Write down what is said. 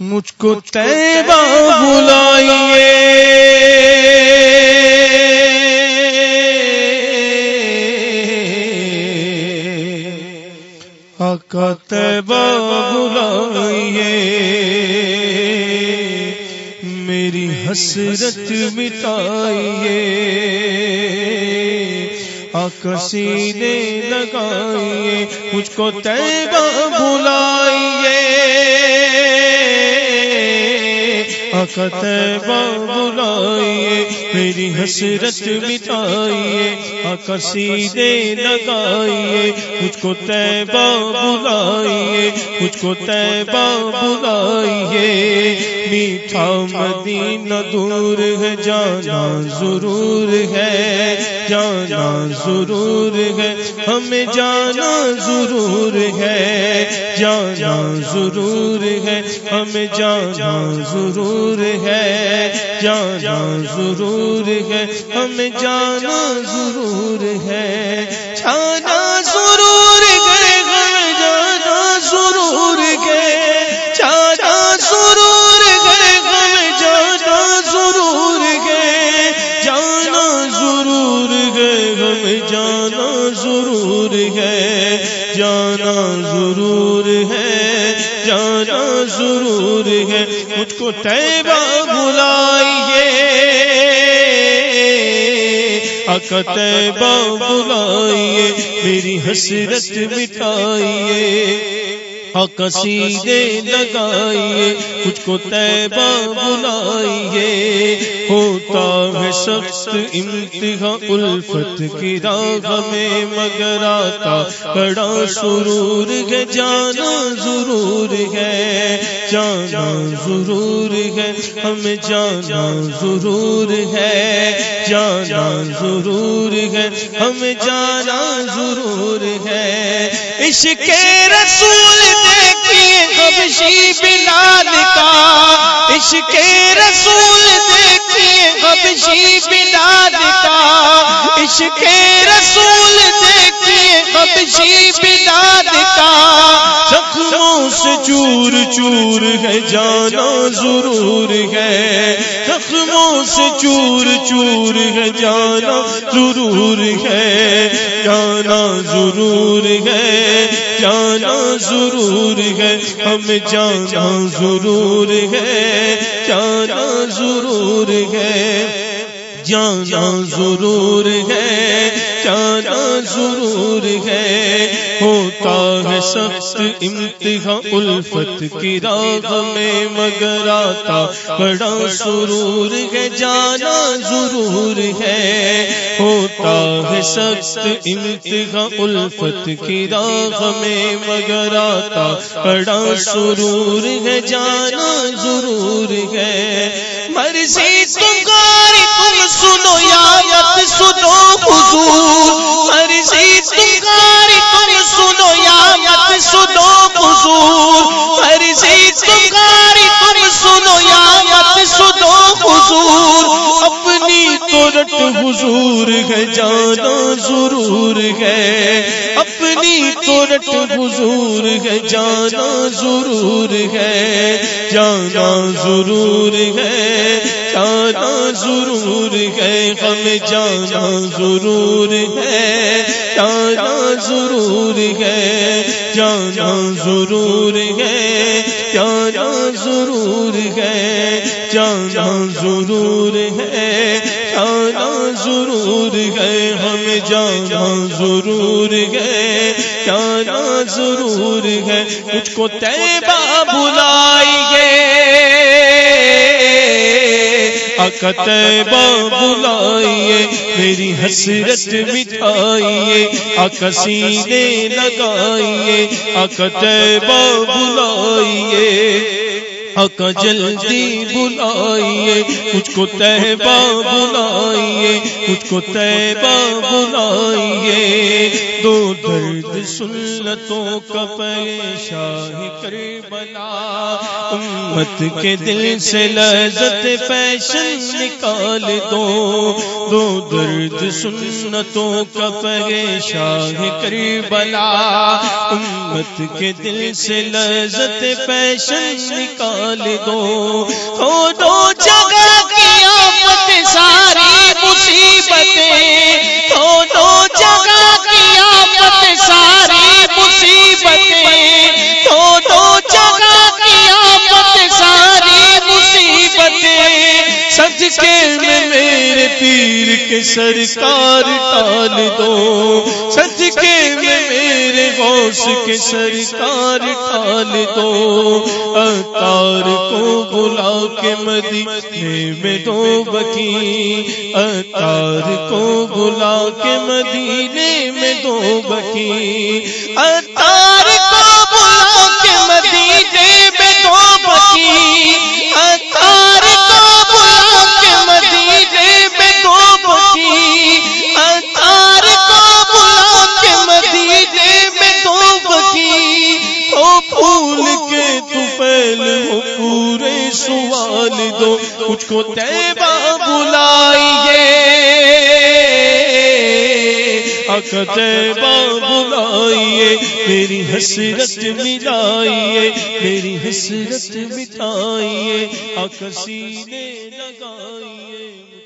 مجھ کو تیبہ بلائیے۔ آقا تیبہ بلائیے۔ میری حسرت مٹائیے۔ آقا سینے لگائیے۔ مجھ کو تیبہ بلائیے۔ بلائیے، میری حسرت مٹائیے، آقا سیدے لگائیے، مجھ کو تیبہ بلائیے، مجھ کو تیبہ بلائیے۔ میٹھا مدینہ دور ہے، جانا ضرور ہے، جانا ضرور ہے، ہمیں جانا ضرور ہے، جانا ضرور ہے، ہمیں جانا ضرور ہے جانا ضرور ہے ہمیں جانا ضرور ہے جانا کو تیبہ بلائیے۔ اکتیبہ بلائیے، میری حسرت مٹائیے۔ قصیدے لگائیے کچھ کو تیبہ بلائیے۔ ہوتا ہے سخت امتحا الفت کی راہ میں مگر آتا۔ بڑا سرور ہے، جانا ضرور ہے جانا ضرور ہے، ہمیں جانا ضرور ہے، جانا ضرور ہے، ہمیں جانا ضرور ہے۔ عشق رسول دیکھیے حبشی بلال کا۔ عشق رسول دیکھیے حبشی بلال کا۔ عشق رسول دیکھیے حبشی بلال کا۔ چور ہے، جانا ضرور ہے۔ زخموں سے چور چور ہے، جانا ضرور ہے۔ جانا ضرور ہے، جانا ضرور ہے۔ ہمیں جانا ضرور ہے، جانا ضرور ہے۔ جانا ضرور ہے، جانا ضرور ہے۔ ہوتا ہے سخت امتحا الفت کی راہ میں، مگر آتا بڑا سرور ہے، جانا ضرور ہے۔ ہوتا ہے سخت امتحا الفت کی راہ میں، مگر آتا بڑا سرور ہے، جانا ضرور ہے۔ مرضی تم سنو یا سنو۔ اپنی تو رٹ حضور ہے، جانا ضرور ہے۔ اپنی تو رٹ حضور ہے، جانا ضرور ہے۔ جانا ضرور ہے، جانا ضرور ہے۔ ہمیں جانا ضرور ہے، جانا ضرور ہے۔ جانا ضرور ہے، جانا ضرور ہے، جانا ضرور ہے، جانا ضرور ہے ہمیں جانا ضرور ہے، جانا ضرور ہے کچھ کو تیبہ بلائیے۔ اکتیبہ بلائیے میری حسرت مٹھائیے سینے لگائیے اکتیبہ بلائیے۔ اک جلدی بلائیے، کچھ کو تہبہ بلائیے، کچھ کو تہبہ بلائیے۔ دو درد سنتوں کا پیشاہ کر بلا امت کے دل سے لذت فیشن نکال دو۔ دو درد سنتوں کا پیشاہ کر بلا امت کے دل سے لذت فیشن نکال دو دو جگہ کی آفت، ساری مصیبتیں۔ دو جگہ کی آفت، ساری مصیبتیں۔ دو جگہ کی آفت، ساری مصیبتیں۔ سچ کے میں میرے پیر کے سرکار ٹال دو۔ سچ کے میں میرے غوث کے سرکار ٹال دو۔ اتار کو بلا کے مدینے میں دو بکی اتار کو بلا کے مدینے میں دو بکی اتار کو تیبہ بلائیے۔ اکتیبہ بلائیے میری حسرت ملائیے میری حسرت مٹائیے اکسینے لگائیے۔